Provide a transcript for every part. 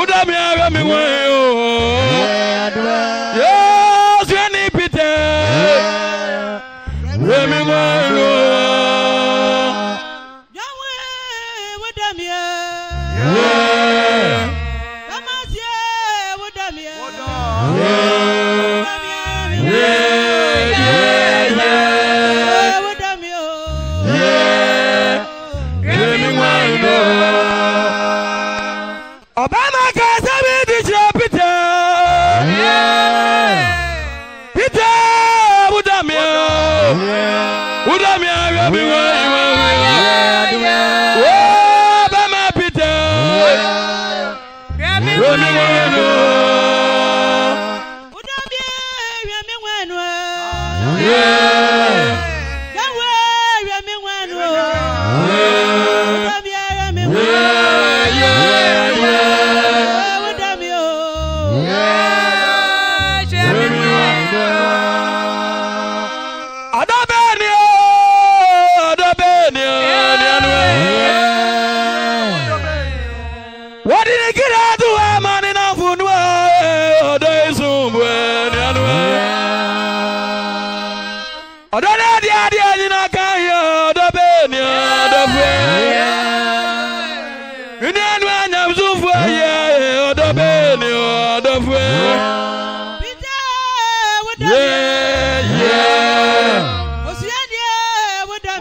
kúdàmíà. Yeah. ọ̀dọ́ náà di adé ẹ̀yìnà káyọ̀ ọ̀dọ́ bẹ́ẹ̀ ni ọ̀dọ́ fún ẹ̀. inú ẹnu ẹ̀yàn sún fún ẹ̀yẹ ọ̀dọ́ bẹ́ẹ̀ ni ọ̀dọ́ fún ẹ̀. peter wúdà mi. yẹ́ẹ̀ yẹ́ẹ̀. òsì ẹ̀dí ẹ̀ wúdà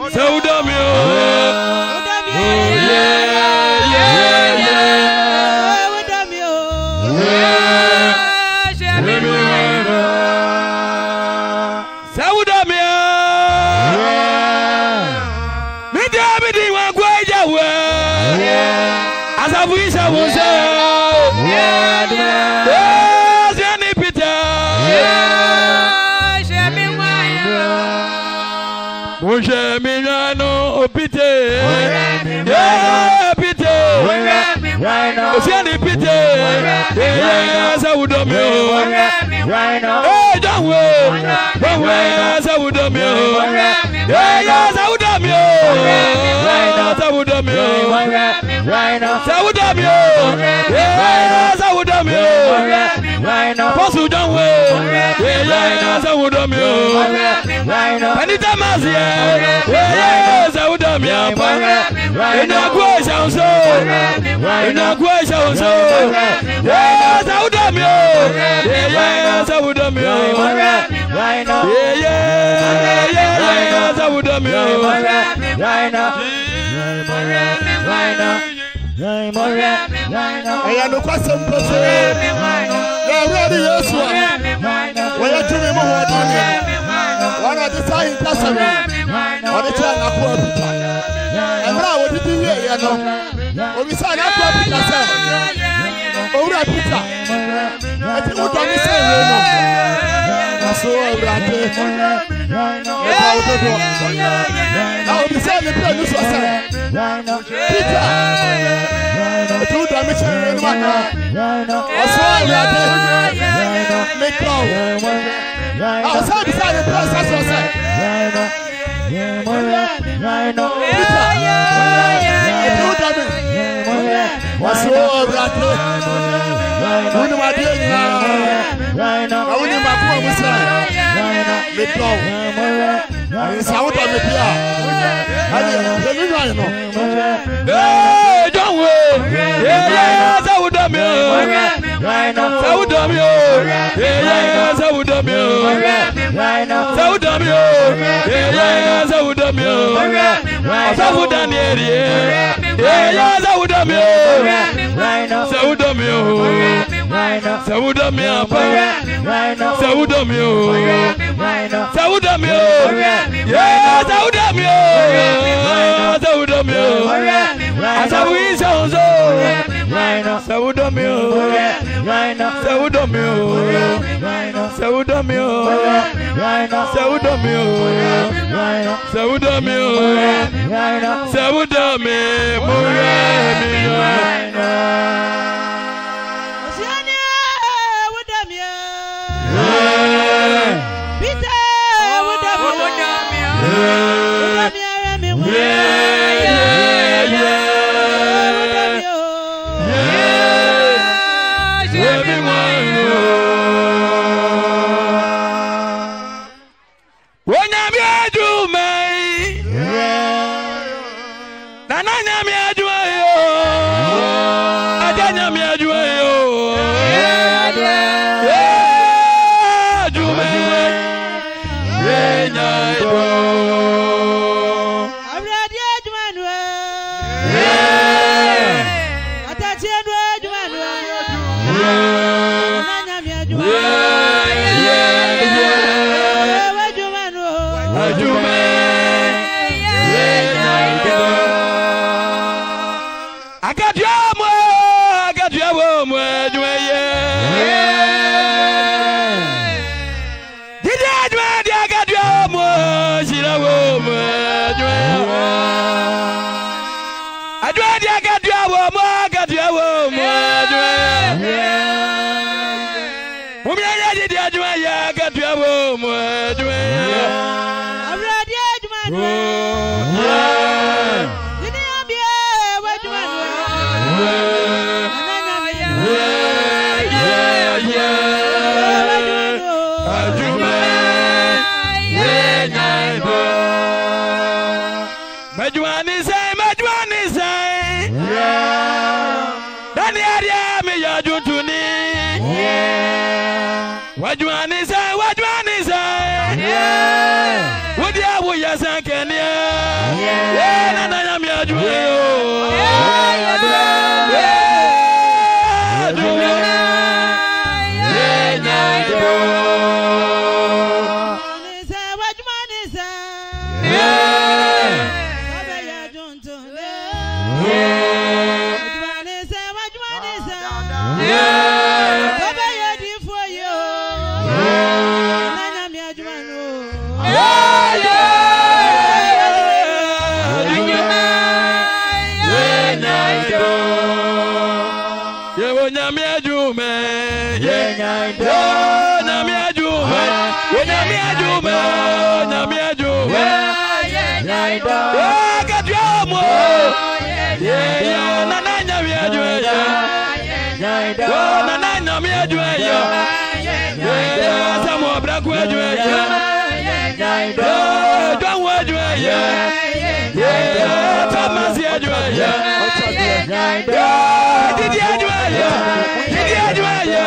asabuisa wusa. Ṣé ni Peter? Ṣé mi wá yá? Mo ṣe mi yánú òpìtẹ́. Ṣé Peter? Ṣé ni Peter? Ìyá ẹsẹ̀ wù dọ̀ mi o. Ẹ dọ̀wọ̀ o. Bọ̀wọ̀ ẹsẹ̀ wù dọ̀ mi o. Ìyá ẹsẹ̀ wù dọ̀ mi o. Ẹsẹ̀ wù dọ̀ mi o. Ẹsẹ̀ wù dọ̀ mi o. Ìyá ẹsẹ̀ wù dọ̀ mi o. Fọ́sùn dọ̀wọ̀ o weye sawu dɔmi o panita ma seɛ weye sawu dɔmi a pa inaku esawuso inaku esawuso weye sawu dɔmi o weye sawu dɔmi o weye sawu dɔmi o. Ẹ̀yà ló kọ́ sẹ́mu pẹ̀sẹ̀. Yàrá ni Yéṣu wɔyɛ tumi mu wɔn dɔɔni wɔn ɔde sa yi ta sɛmɛ ɔde kyerɛ n'akɔ apita ɛmira a wɔdidi wie yɛ no obi sa n'akɔ apita sɛ owura apita ɛti mu dɔɔni sɛ ewie no aso ɔwurade ɛta ododo na obi sɛ ne pere nu sɔ sɛ pita ɛti mu dɔɔni sɛ ewie no ma na ɔso ɔwurade make love. Àwọn sáà bí sáà ní pọ̀ sẹ́sì ọ̀sẹ̀. Ìdúdàmì. Wàsó ọ̀bìràtì. Wúni máa dé nyina. Àwọn ní màkú wà mú sẹ́yìn. Make love. Àyìnsàwọ̀ dọ̀ mi bí a. Àyè yẹnu yàn yìí nọ. Ee jọ̀wọ́ ee yẹ́ yẹ́ sáwùdọ̀ mi o sáwùdọ̀ mi o yeye sẹ́wù dán mi o sẹ́wù dán mi o yeye sẹ́wù dán mi o sẹ́wù dán ni èrè yeye sẹ́wù dán mi o sẹ́wù dán mi o sẹwúdọ mi ọ pẹ sẹwúdọ mi o sẹwúdọ mi o yẹ sẹwúdọ mi o sẹ́wùdọ́ mi o. àṣàwù yìí sẹ́wùn sọ o. sẹ́wùdọ́ mi o. sẹ́wùdọ́ mi o. sẹ́wùdọ́ mi o. sẹ́wùdọ́ mi o. sẹ́wùdọ́ mi o. sẹ́wùdọ́ mi. mo rẹ́ mi o. nyame adwuma yi o adwuma yɛ nya ibɔ. Yeah. ome nyame adwo yɛkatua wɔ mu yɛyɛ nana nyame adwo ɛyɛ nana nyame adwo ɛyɛ yɛyɛ sɛmo ɔbrako adwo ɛyɛ dwaho adwo ɛyɛ yɛyɛ famasi adwo ɛyɛ didi adwo ɛyɛ didi adwo ɛyɛ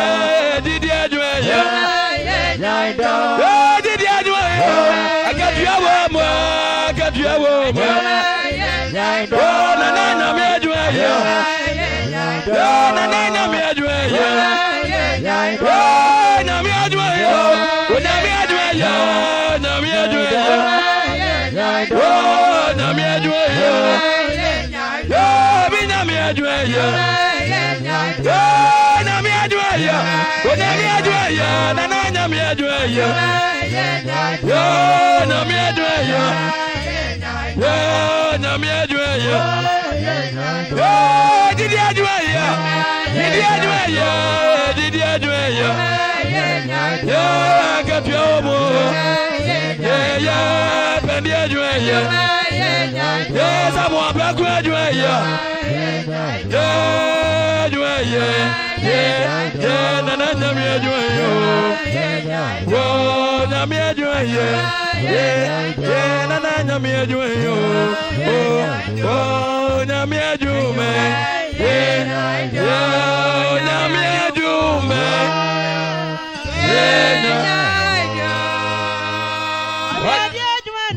didi adwo ɛyɛ. adwuma yɛ yɛ nyame adwuma yɛ o nyame adwuma yɛ nyame adwuma yɛ o nyame adwuma yɛ yɛ bi nyame adwuma yɛ yɛ nyame adwuma yɛ o nyame adwuma yɛ nana nyame adwuma yɛ yɛ nyame adwuma yɛ yɛ nyame adwuma yẹ didi adwuma yẹ didi adwuma yẹ didi adwuma yẹ yẹ kapia wo mu yẹ yẹ. Yes, I want yẹ graduate.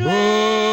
Whoa!